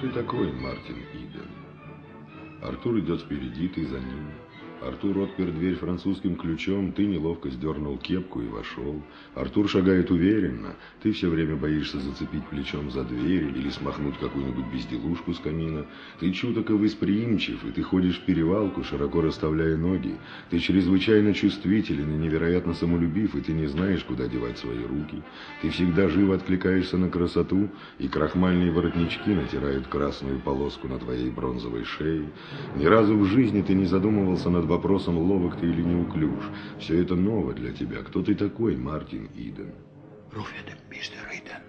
ты такой, Мартин Иден? Артур идет впереди, ты за ним. Артур отпер дверь французским ключом, ты неловко сдернул кепку и вошел. Артур шагает уверенно, ты все время боишься зацепить плечом за дверь или смахнуть какую-нибудь безделушку с камина. Ты чуток и восприимчив, и ты ходишь в перевалку, широко расставляя ноги. Ты чрезвычайно чувствителен и невероятно самолюбив, и ты не знаешь, куда девать свои руки. Ты всегда живо откликаешься на красоту, и крахмальные воротнички натирают красную полоску на твоей бронзовой шее. Ни разу в жизни ты не задумывался над вопросом, ловок ты или неуклюж. Все это ново для тебя. Кто ты такой, Мартин Иден? Руфин, мистер Иден.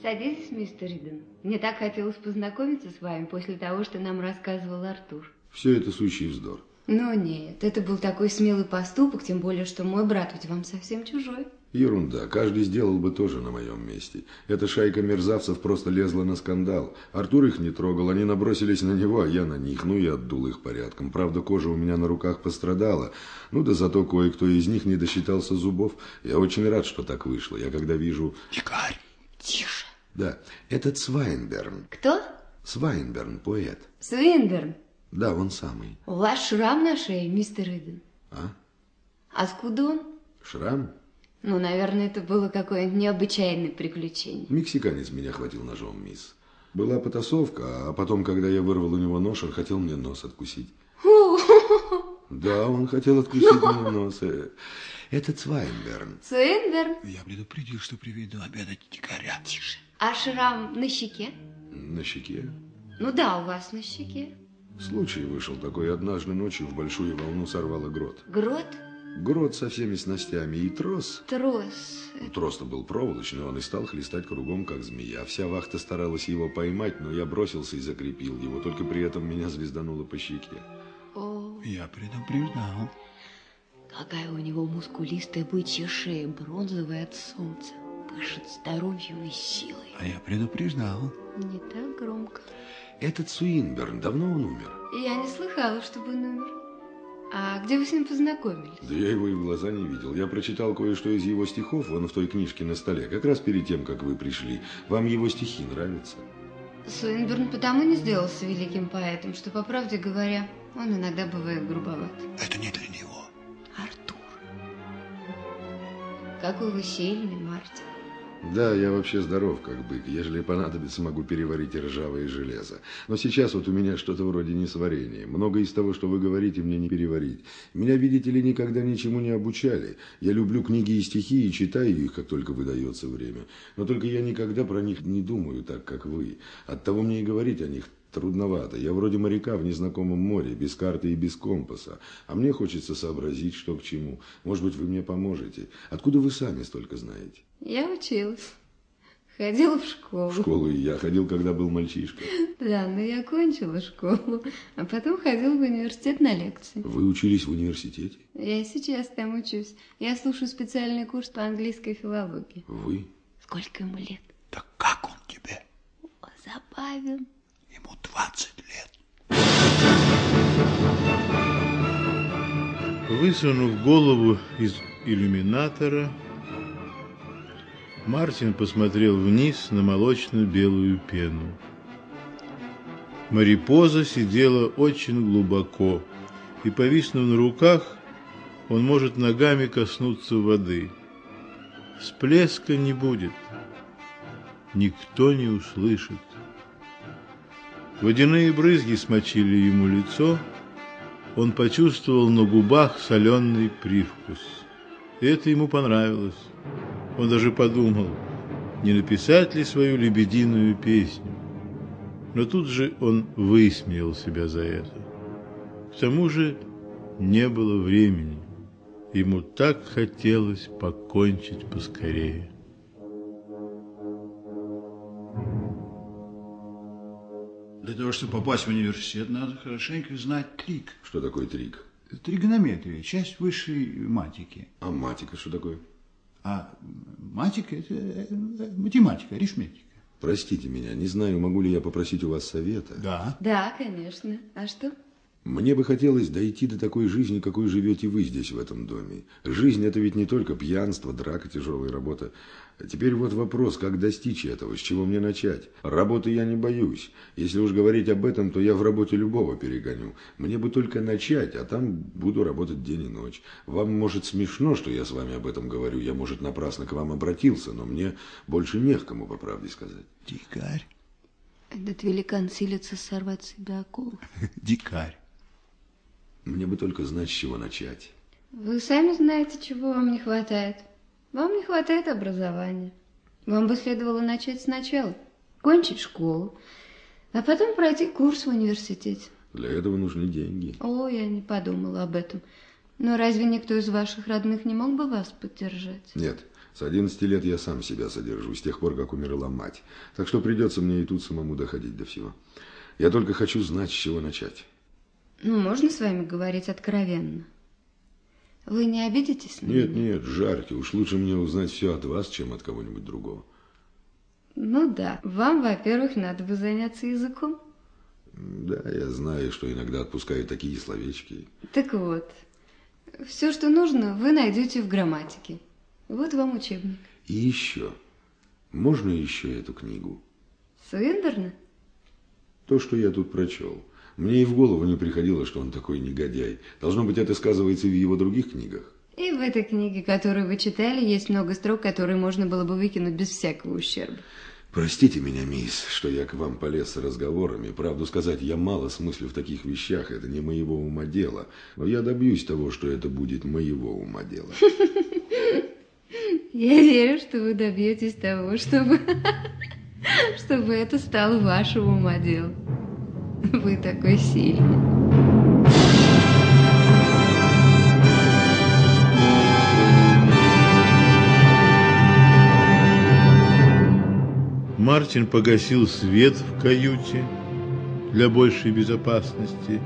Садитесь, мистер Иден. Мне так хотелось познакомиться с вами после того, что нам рассказывал Артур. Все это сущий вздор. Ну нет, это был такой смелый поступок, тем более, что мой брат ведь вам совсем чужой. Ерунда. Каждый сделал бы тоже на моем месте. Эта шайка мерзавцев просто лезла на скандал. Артур их не трогал, они набросились на него, а я на них. Ну, и отдул их порядком. Правда, кожа у меня на руках пострадала. Ну, да зато кое-кто из них не досчитался зубов. Я очень рад, что так вышло. Я когда вижу... Дикарь, тише. Да, этот Свайнберн. Кто? Свайнберн, поэт. Свинберн. Да, он самый. У вас шрам на шее, мистер Иден. А? Откуда он? Шрам? Ну, наверное, это было какое-нибудь необычайное приключение. Мексиканец меня хватил ножом, мисс. Была потасовка, а потом, когда я вырвал у него нож, он хотел мне нос откусить. Да, он хотел откусить мне нос. Э, Это Цвайнберн. Свинберн. Я предупредил, что приведу обедать дикаря. Тише. А шрам на щеке? На щеке. Ну да, у вас на щеке. Случай вышел такой. Однажды ночью в большую волну сорвало грот. Грот, Грот со всеми снастями и трос. трос. Ну, Трос-то был проволочный, он и стал хлестать кругом, как змея. Вся вахта старалась его поймать, но я бросился и закрепил его. Только при этом меня звездануло по щеке. О, Я предупреждал. какая у него мускулистая бычья шея, бронзовая от солнца. Пышет здоровьем и силой. А я предупреждал. Не так громко. Этот Суинберн, давно он умер? Я не слыхала, чтобы он умер. А где вы с ним познакомились? Да я его и в глаза не видел. Я прочитал кое-что из его стихов, вон в той книжке на столе, как раз перед тем, как вы пришли. Вам его стихи нравятся? Суинберн потому не сделался великим поэтом, что, по правде говоря, он иногда бывает грубоват. Это не для него. Артур. Какой вы сильный, Мартин. Да, я вообще здоров, как бык. Ежели понадобится, могу переварить и ржавое железо. Но сейчас вот у меня что-то вроде несварения. Много из того, что вы говорите, мне не переварить. Меня, видите ли, никогда ничему не обучали. Я люблю книги и стихи и читаю их, как только выдается время. Но только я никогда про них не думаю так, как вы. Оттого мне и говорить о них трудновато. Я вроде моряка в незнакомом море, без карты и без компаса. А мне хочется сообразить, что к чему. Может быть, вы мне поможете. Откуда вы сами столько знаете? Я училась. Ходила в школу. В школу и я ходил, когда был мальчишка. Да, но я кончила школу, а потом ходила в университет на лекции. Вы учились в университете? Я и сейчас там учусь. Я слушаю специальный курс по английской филологии. Вы? Сколько ему лет? Так как он тебе? О, забавен. Ему 20 лет. Высунув голову из иллюминатора, Мартин посмотрел вниз на молочно-белую пену. Марипоза сидела очень глубоко, и, повиснув на руках, он может ногами коснуться воды. Всплеска не будет, никто не услышит. Водяные брызги смочили ему лицо, он почувствовал на губах соленый привкус. И это ему понравилось. Он даже подумал, не написать ли свою лебединую песню. Но тут же он высмеял себя за это. К тому же не было времени. Ему так хотелось покончить поскорее. Для того, чтобы попасть в университет, надо хорошенько знать трик. Что такое трик? Тригонометрия, часть высшей матики. А матика что такое? А матика – это э, математика, арифметика. Простите меня, не знаю, могу ли я попросить у вас совета. Да. Да, конечно. А что? Мне бы хотелось дойти до такой жизни, какой живете вы здесь, в этом доме. Жизнь – это ведь не только пьянство, драка, тяжелая работа. Теперь вот вопрос, как достичь этого, с чего мне начать? Работы я не боюсь. Если уж говорить об этом, то я в работе любого перегоню. Мне бы только начать, а там буду работать день и ночь. Вам, может, смешно, что я с вами об этом говорю. Я, может, напрасно к вам обратился, но мне больше не к кому, по правде сказать. Дикарь. Этот великан силится сорвать себя оковы. Дикарь. Мне бы только знать, с чего начать. Вы сами знаете, чего вам не хватает. Вам не хватает образования. Вам бы следовало начать сначала. Кончить школу, а потом пройти курс в университете. Для этого нужны деньги. О, я не подумала об этом. Но разве никто из ваших родных не мог бы вас поддержать? Нет, с 11 лет я сам себя содержу, с тех пор, как умерла мать. Так что придется мне и тут самому доходить до всего. Я только хочу знать, с чего начать. Ну, можно с вами говорить откровенно? Вы не обидитесь на Нет, меня? нет, жарьте. Уж лучше мне узнать все от вас, чем от кого-нибудь другого. Ну да, вам, во-первых, надо бы заняться языком. Да, я знаю, что иногда отпускают такие словечки. Так вот, все, что нужно, вы найдете в грамматике. Вот вам учебник. И еще. Можно еще эту книгу? Свинберна? То, что я тут прочел. Мне и в голову не приходило, что он такой негодяй. Должно быть, это сказывается и в его других книгах. И в этой книге, которую вы читали, есть много строк, которые можно было бы выкинуть без всякого ущерба. Простите меня, мисс, что я к вам полез с разговорами. Правду сказать, я мало смыслю в таких вещах, это не моего ума дело. Но я добьюсь того, что это будет моего ума дело. Я верю, что вы добьетесь того, чтобы, чтобы это стало вашим ума делом. Вы такой сильный. Мартин погасил свет в каюте для большей безопасности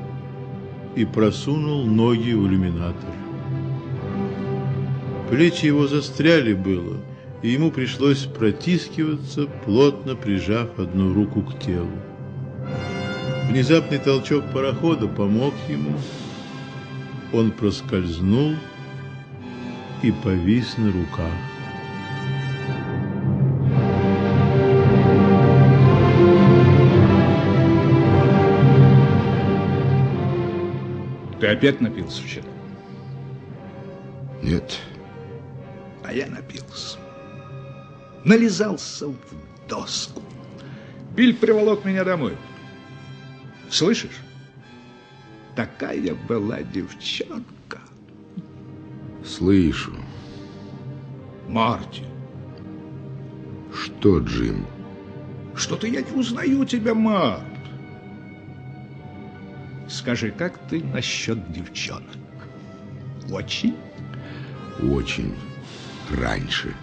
и просунул ноги в иллюминатор. Плечи его застряли было, и ему пришлось протискиваться, плотно прижав одну руку к телу. Внезапный толчок парохода помог ему. Он проскользнул и повис на руках. Ты опять напился вчера? Нет, А я напился. Нализался в доску. Биль приволок меня домой. Слышишь? Такая была девчонка. слышу. Марти, Что, Джим? что-то я не узнаю тебя, Март. Скажи, как ты насчет девчонок? Очень? Очень раньше.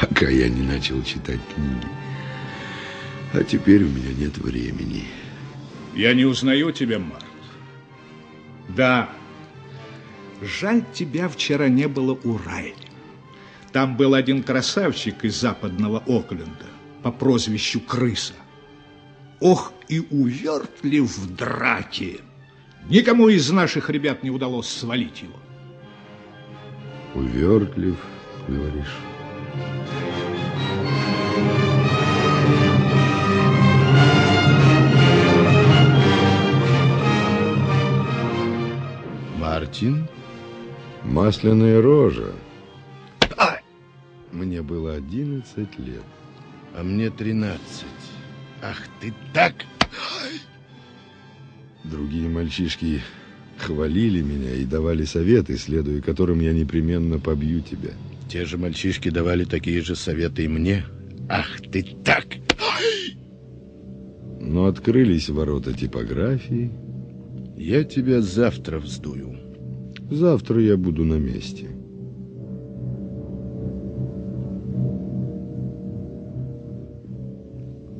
Пока я не начал читать книги. А теперь у меня нет времени. Я не узнаю тебя, Март. Да. Жаль, тебя вчера не было у Райли. Там был один красавчик из западного Окленда по прозвищу Крыса. Ох, и увертлив в драке. Никому из наших ребят не удалось свалить его. Увертлив, говоришь? Мартин? Масляная рожа. Мне было 11 лет. А мне 13. Ах ты так! Другие мальчишки хвалили меня и давали советы, следуя которым я непременно побью тебя. Те же мальчишки давали такие же советы и мне. Ах ты так! Но открылись ворота типографии. Я тебя завтра вздую. Завтра я буду на месте.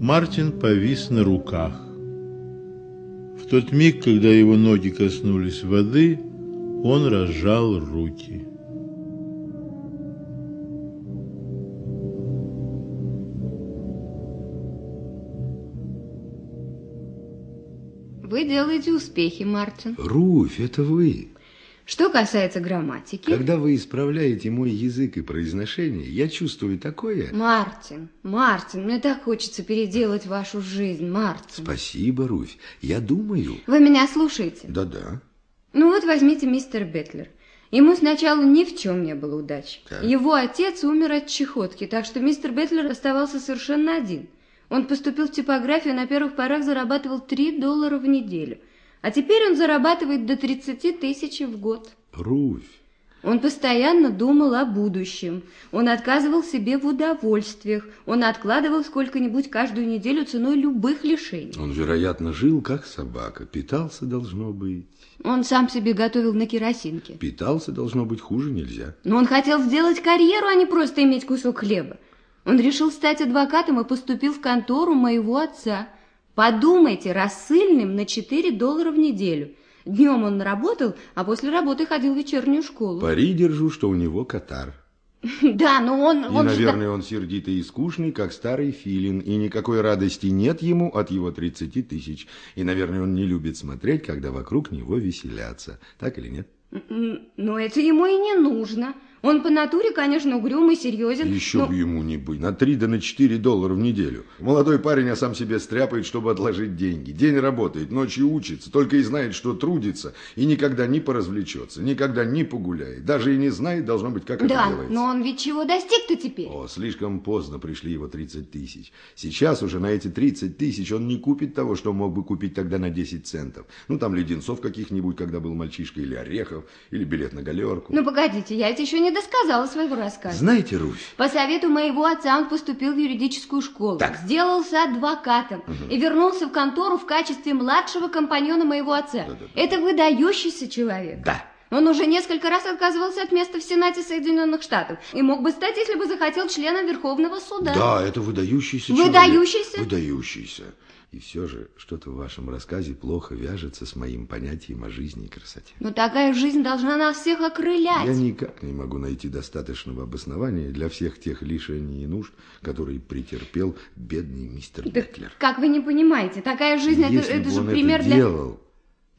Мартин повис на руках. В тот миг, когда его ноги коснулись воды, он разжал руки. Вы делаете успехи, Мартин. Руфь, это вы. Что касается грамматики... Когда вы исправляете мой язык и произношение, я чувствую такое... Мартин, Мартин, мне так хочется переделать вашу жизнь, Мартин. Спасибо, Руфь. Я думаю... Вы меня слушаете? Да-да. Ну вот возьмите мистер Бетлер. Ему сначала ни в чем не было удачи. Так. Его отец умер от чехотки, так что мистер Бетлер оставался совершенно один. Он поступил в типографию, на первых порах зарабатывал 3 доллара в неделю. А теперь он зарабатывает до 30 тысяч в год. Руфь. Он постоянно думал о будущем. Он отказывал себе в удовольствиях. Он откладывал сколько-нибудь каждую неделю ценой любых лишений. Он, вероятно, жил как собака. Питался, должно быть. Он сам себе готовил на керосинке. Питался, должно быть, хуже нельзя. Но он хотел сделать карьеру, а не просто иметь кусок хлеба. Он решил стать адвокатом и поступил в контору моего отца. Подумайте, рассыльным на 4 доллара в неделю. Днем он работал, а после работы ходил в вечернюю школу. Пари держу, что у него катар. Да, но он... И, он же- наверное, он сердитый и скучный, как старый филин, и никакой радости нет ему от его 30 тысяч. И, наверное, он не любит смотреть, когда вокруг него веселятся. Так или нет? Но это ему и не нужно. Он по натуре, конечно, угрюмый, серьезен. Еще но- бы ему не быть. На 3 да на 4 доллара в неделю. Молодой парень, а сам себе стряпает, чтобы отложить деньги. День работает, ночью учится, только и знает, что трудится, и никогда не поразвлечется, никогда не погуляет. Даже и не знает, должно быть, как Да, это делается. но он ведь чего достиг-то теперь? О, слишком поздно пришли его 30 тысяч. Сейчас уже на эти 30 тысяч он не купит того, что мог бы купить тогда на 10 центов. Ну, там леденцов каких-нибудь, когда был мальчишка, или орехов, или билет на галерку. Ну, погодите, я это еще не досказала своего рассказа. Знаете, Руфь, По совету моего отца он поступил в юридическую школу, Так. сделался адвокатом и вернулся в контору в качестве младшего компаньона моего отца. Да-да-да. Это выдающийся человек. Да. Он уже несколько раз отказывался от места в Сенате Соединенных Штатов и мог бы стать, если бы захотел, членом Верховного суда. Да, это выдающийся Выдающийся? человек. Выдающийся. И все же что-то в вашем рассказе плохо вяжется с моим понятием о жизни и красоте. Но такая жизнь должна нас всех окрылять. Я никак не могу найти достаточного обоснования для всех тех лишений и нужд, которые претерпел бедный мистер Так Бетлер. как вы не понимаете, такая жизнь, это, Если это же он пример это для... делал,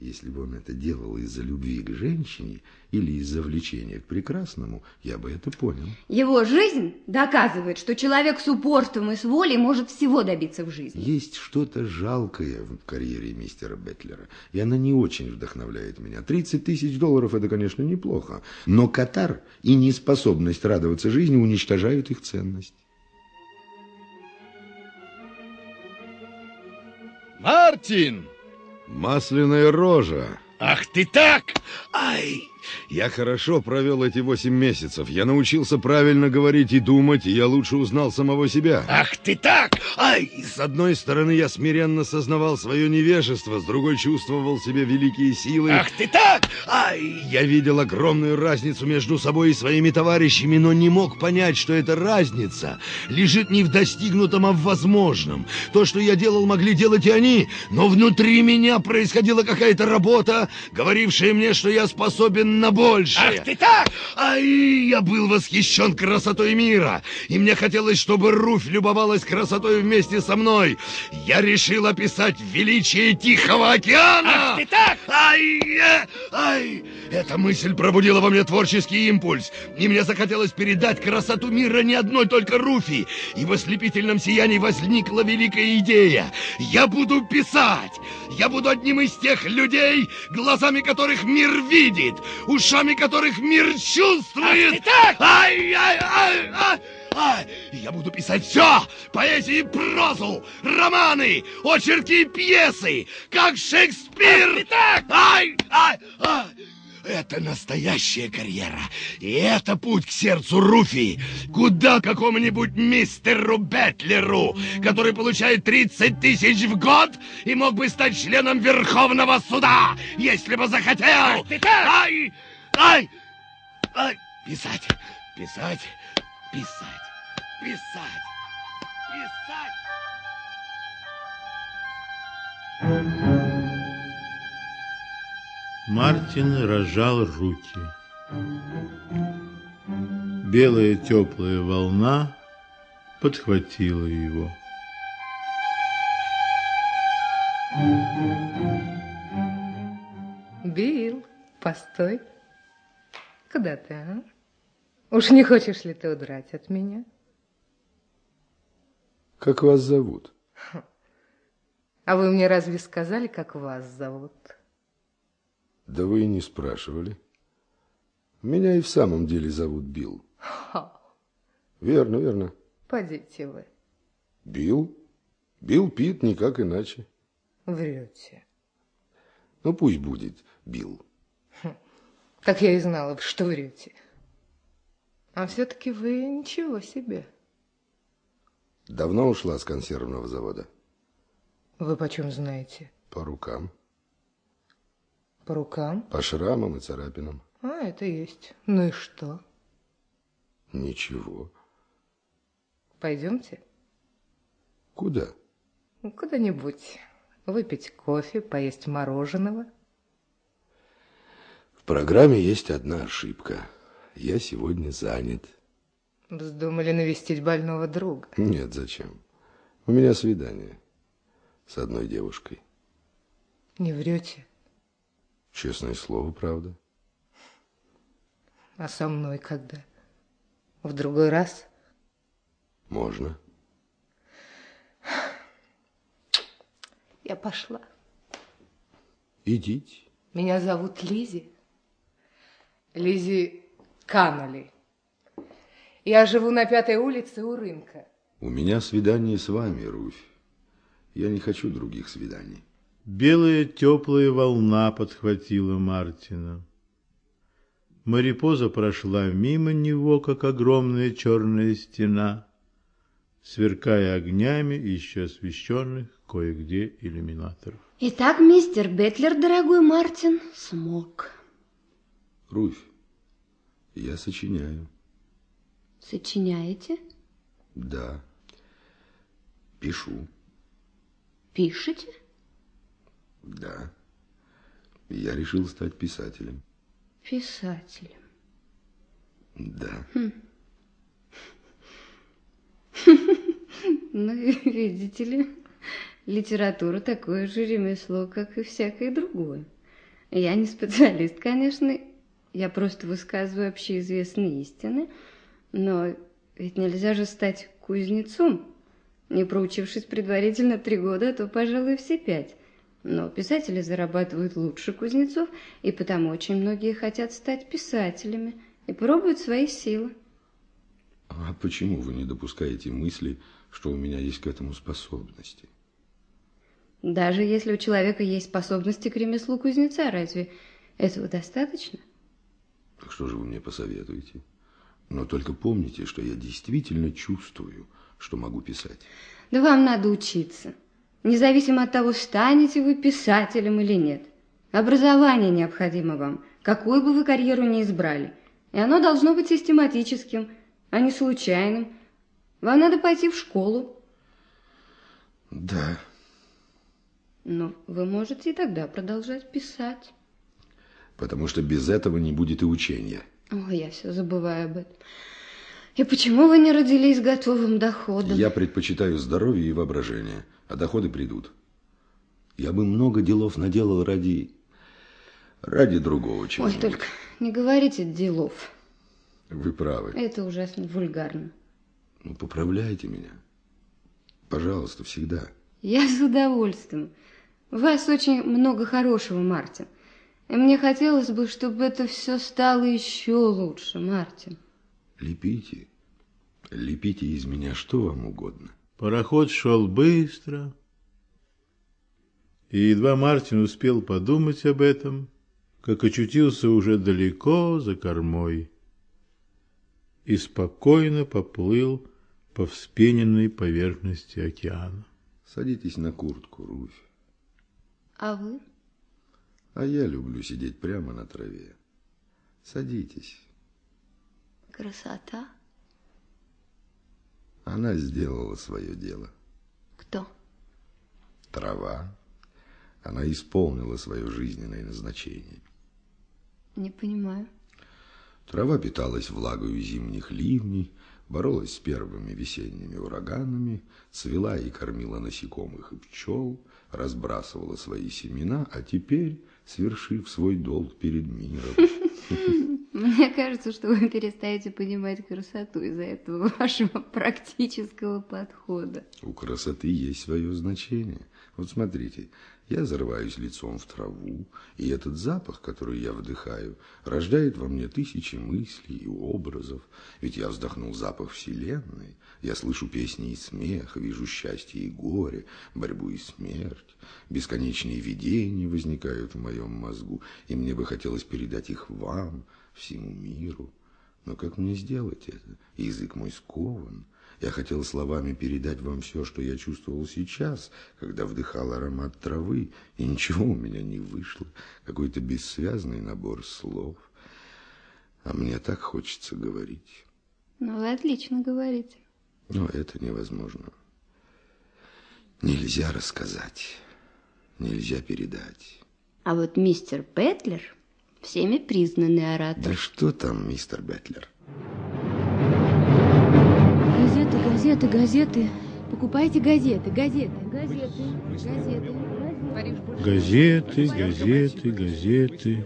если бы он это делал из-за любви к женщине или из-за влечения к прекрасному, я бы это понял. Его жизнь доказывает, что человек с упорством и с волей может всего добиться в жизни. Есть что-то жалкое в карьере мистера Бетлера, и она не очень вдохновляет меня. 30 тысяч долларов – это, конечно, неплохо, но Катар и неспособность радоваться жизни уничтожают их ценность. Мартин! Масляная рожа. Ах ты так! Ай! Я хорошо провел эти восемь месяцев. Я научился правильно говорить и думать, и я лучше узнал самого себя. Ах ты так! Ай! С одной стороны, я смиренно сознавал свое невежество, с другой чувствовал себе великие силы. Ах ты так! Ай! Я видел огромную разницу между собой и своими товарищами, но не мог понять, что эта разница лежит не в достигнутом, а в возможном. То, что я делал, могли делать и они, но внутри меня происходила какая-то работа, говорившая мне, что я способен на большее. Ах ты так! Ай, я был восхищен красотой мира, и мне хотелось, чтобы Руфь любовалась красотой вместе со мной. Я решил описать величие Тихого океана. Ах ты так! Ай, э, ай! Эта мысль пробудила во мне творческий импульс, и мне захотелось передать красоту мира не одной только Руфи, и в ослепительном сиянии возникла великая идея. Я буду писать! Я буду одним из тех людей, глазами которых мир видит, ушами которых мир чувствует. Ах ты так! Ай, ай, ай, ай! Ай, я буду писать все! Поэзию и прозу, романы, очерки и пьесы, как Шекспир! Ах ты так! Ай, ай, ай! Это настоящая карьера. И это путь к сердцу Руфи. Куда какому-нибудь мистеру Бетлеру, который получает 30 тысяч в год и мог бы стать членом Верховного суда, если бы захотел. Ай, ай, ай. Писать, писать, писать, писать, писать. Мартин разжал руки. Белая теплая волна подхватила его. Билл, постой. Куда ты, а? Уж не хочешь ли ты удрать от меня? Как вас зовут? А вы мне разве сказали, как вас зовут? Да вы и не спрашивали. Меня и в самом деле зовут Билл. Верно, верно. Подите вы. Билл? Билл Пит, никак иначе. Врете. Ну, пусть будет Билл. Так я и знала, что врете. А все-таки вы ничего себе. Давно ушла с консервного завода? Вы почем знаете? По рукам. По рукам? По шрамам и царапинам. А, это есть. Ну и что? Ничего. Пойдемте? Куда? Куда-нибудь. Выпить кофе, поесть мороженого. В программе есть одна ошибка. Я сегодня занят. Вздумали навестить больного друга. Нет, зачем? У меня свидание с одной девушкой. Не врете? Честное слово, правда. А со мной когда? В другой раз? Можно. Я пошла. Идите. Меня зовут Лизи. Лизи Каноли. Я живу на пятой улице у рынка. У меня свидание с вами, Руфь. Я не хочу других свиданий. Белая теплая волна подхватила Мартина. Марипоза прошла мимо него, как огромная черная стена, сверкая огнями еще освещенных кое-где иллюминаторов. Итак, мистер Бетлер, дорогой Мартин, смог. Руфь, я сочиняю. Сочиняете? Да. Пишу. Пишете? Да. Я решил стать писателем. Писателем. Да. Ну, видите ли, литература такое же ремесло, как и всякое другое. Я не специалист, конечно, я просто высказываю общеизвестные истины, но ведь нельзя же стать кузнецом, не проучившись предварительно три года, а то, пожалуй, все пять. Но писатели зарабатывают лучше кузнецов, и потому очень многие хотят стать писателями и пробуют свои силы. А почему вы не допускаете мысли, что у меня есть к этому способности? Даже если у человека есть способности к ремеслу кузнеца, разве этого достаточно? Так что же вы мне посоветуете? Но только помните, что я действительно чувствую, что могу писать. Да вам надо учиться, независимо от того, станете вы писателем или нет. Образование необходимо вам, какую бы вы карьеру ни избрали. И оно должно быть систематическим, а не случайным. Вам надо пойти в школу. Да. Но вы можете и тогда продолжать писать. Потому что без этого не будет и учения. Ой, я все забываю об этом. И почему вы не родились готовым доходом? Я предпочитаю здоровье и воображение, а доходы придут. Я бы много делов наделал ради... ради другого чего Ой, только не говорите делов. Вы правы. Это ужасно вульгарно. Ну, поправляйте меня. Пожалуйста, всегда. Я с удовольствием. У вас очень много хорошего, Мартин. И мне хотелось бы, чтобы это все стало еще лучше, Мартин. Лепите. Лепите из меня что вам угодно. Пароход шел быстро, и едва Мартин успел подумать об этом, как очутился уже далеко за кормой и спокойно поплыл по вспененной поверхности океана. Садитесь на куртку, Руфь. А вы? А я люблю сидеть прямо на траве. Садитесь. Красота. Она сделала свое дело. Кто? Трава. Она исполнила свое жизненное назначение. Не понимаю. Трава питалась влагою зимних ливней, боролась с первыми весенними ураганами, цвела и кормила насекомых и пчел, разбрасывала свои семена, а теперь свершив свой долг перед миром. Мне кажется, что вы перестаете понимать красоту из-за этого вашего практического подхода. У красоты есть свое значение. Вот смотрите, я зарываюсь лицом в траву, и этот запах, который я вдыхаю, рождает во мне тысячи мыслей и образов. Ведь я вздохнул запах Вселенной, я слышу песни и смех, вижу счастье и горе, борьбу и смерть. Бесконечные видения возникают в моем мозгу, и мне бы хотелось передать их вам, всему миру. Но как мне сделать это? Язык мой скован. Я хотел словами передать вам все, что я чувствовал сейчас, когда вдыхал аромат травы, и ничего у меня не вышло. Какой-то бессвязный набор слов. А мне так хочется говорить. Ну, вы отлично говорите. Но это невозможно. Нельзя рассказать, нельзя передать. А вот мистер Петлер всеми признанный оратор. Да что там, мистер Бетлер? Газеты, газеты. Покупайте газеты, газеты, газеты, газеты. Газеты, газеты, газеты.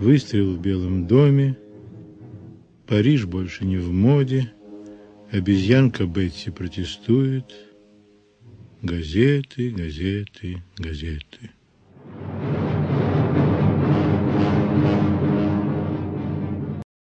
Выстрел в Белом доме. Париж больше не в моде. Обезьянка Бетси протестует. Газеты, газеты, газеты.